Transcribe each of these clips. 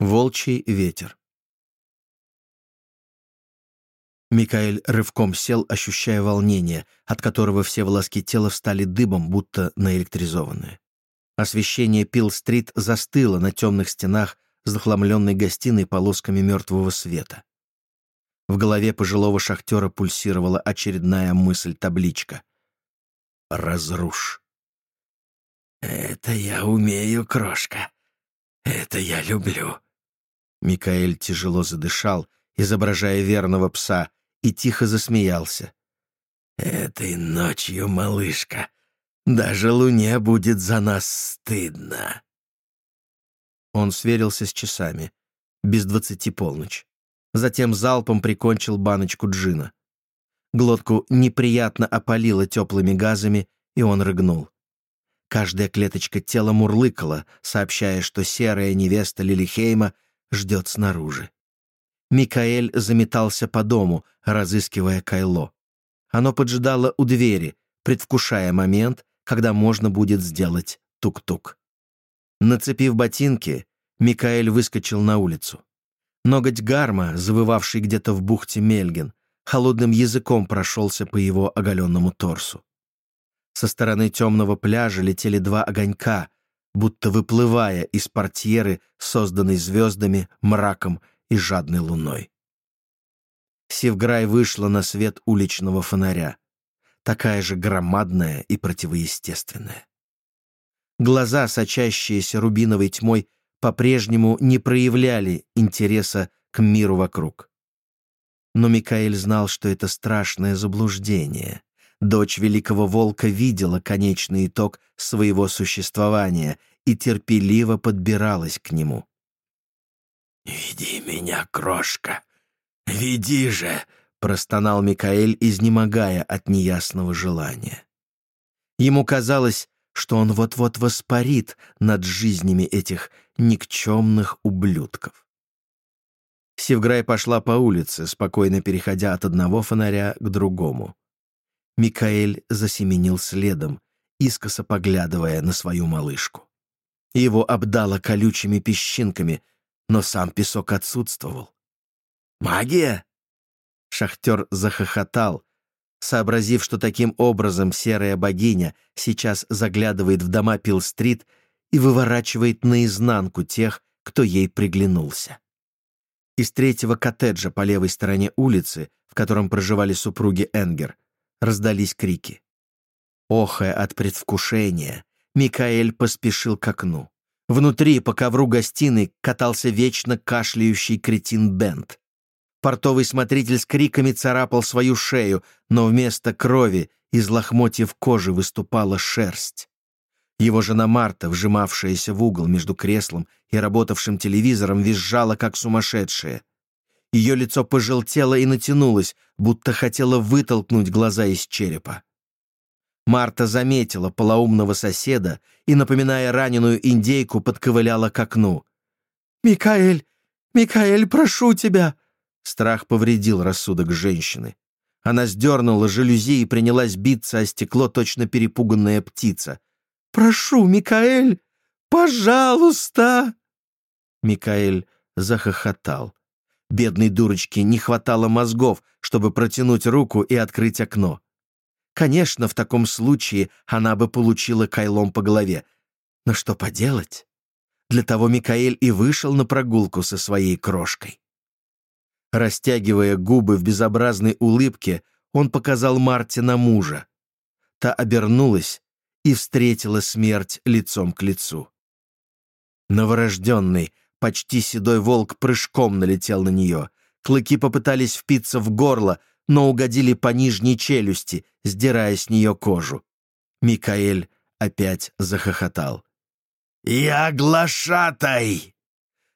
Волчий ветер. Микаэль рывком сел, ощущая волнение, от которого все волоски тела встали дыбом, будто наэлектризованные. Освещение Пил-стрит застыло на темных стенах захламленной гостиной полосками мертвого света. В голове пожилого шахтера пульсировала очередная мысль-табличка. «Разрушь». «Это я умею, крошка. Это я люблю», Микаэль тяжело задышал, изображая верного пса, и тихо засмеялся. «Этой ночью, малышка, даже луне будет за нас стыдно». Он сверился с часами. Без двадцати полночь. Затем залпом прикончил баночку джина. Глотку неприятно опалило теплыми газами, и он рыгнул. Каждая клеточка тела мурлыкала, сообщая, что серая невеста Лилихейма — ждет снаружи. Микаэль заметался по дому, разыскивая Кайло. Оно поджидало у двери, предвкушая момент, когда можно будет сделать тук-тук. Нацепив ботинки, Микаэль выскочил на улицу. Ноготь гарма, завывавший где-то в бухте Мельген, холодным языком прошелся по его оголенному торсу. Со стороны темного пляжа летели два огонька, будто выплывая из портьеры, созданной звездами, мраком и жадной луной. Севграй вышла на свет уличного фонаря, такая же громадная и противоестественная. Глаза, сочащиеся рубиновой тьмой, по-прежнему не проявляли интереса к миру вокруг. Но Микаэль знал, что это страшное заблуждение. Дочь великого волка видела конечный итог своего существования и терпеливо подбиралась к нему. «Веди меня, крошка! Веди же!» — простонал Микаэль, изнемогая от неясного желания. Ему казалось, что он вот-вот воспарит над жизнями этих никчемных ублюдков. Севграй пошла по улице, спокойно переходя от одного фонаря к другому. Микаэль засеменил следом, искоса поглядывая на свою малышку. Его обдало колючими песчинками, но сам песок отсутствовал. «Магия?» Шахтер захохотал, сообразив, что таким образом серая богиня сейчас заглядывает в дома Пил-стрит и выворачивает наизнанку тех, кто ей приглянулся. Из третьего коттеджа по левой стороне улицы, в котором проживали супруги Энгер, раздались крики. Охая от предвкушения, Микаэль поспешил к окну. Внутри по ковру гостиной катался вечно кашляющий кретин Бент. Портовый смотритель с криками царапал свою шею, но вместо крови из лохмотьев кожи выступала шерсть. Его жена Марта, вжимавшаяся в угол между креслом и работавшим телевизором, визжала, как сумасшедшая. Ее лицо пожелтело и натянулось, будто хотела вытолкнуть глаза из черепа. Марта заметила полоумного соседа и, напоминая раненую индейку, подковыляла к окну. «Микаэль! Микаэль, прошу тебя!» Страх повредил рассудок женщины. Она сдернула жалюзи и принялась биться о стекло, точно перепуганная птица. «Прошу, Микаэль! Пожалуйста!» Микаэль захохотал. Бедной дурочке не хватало мозгов, чтобы протянуть руку и открыть окно. Конечно, в таком случае она бы получила кайлом по голове. Но что поделать? Для того Микаэль и вышел на прогулку со своей крошкой. Растягивая губы в безобразной улыбке, он показал Марте на мужа. Та обернулась и встретила смерть лицом к лицу. Новорожденный, Почти седой волк прыжком налетел на нее. Клыки попытались впиться в горло, но угодили по нижней челюсти, сдирая с нее кожу. Микаэль опять захохотал. «Я глашатай!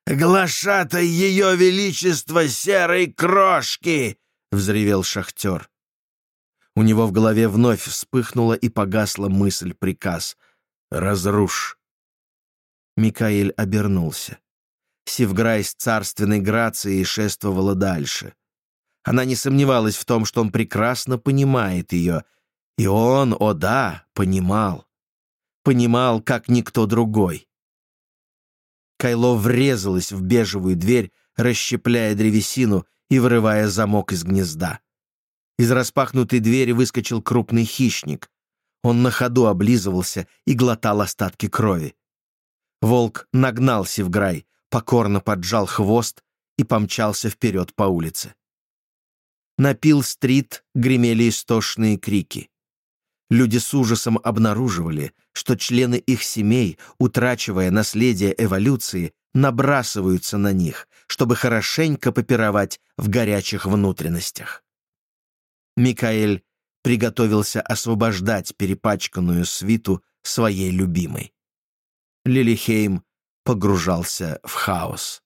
Глашатай ее величество серой крошки!» — взревел шахтер. У него в голове вновь вспыхнула и погасла мысль-приказ «Разрушь!». Микаэль обернулся. Севграй с царственной грацией шествовала дальше. Она не сомневалась в том, что он прекрасно понимает ее, и он, о да, понимал. Понимал, как никто другой. Кайло врезалось в бежевую дверь, расщепляя древесину и вырывая замок из гнезда. Из распахнутой двери выскочил крупный хищник. Он на ходу облизывался и глотал остатки крови. Волк нагнал Севграй, покорно поджал хвост и помчался вперед по улице. На Пил-стрит гремели истошные крики. Люди с ужасом обнаруживали, что члены их семей, утрачивая наследие эволюции, набрасываются на них, чтобы хорошенько попировать в горячих внутренностях. Микаэль приготовился освобождать перепачканную свиту своей любимой. Лилихейм погружался в хаос.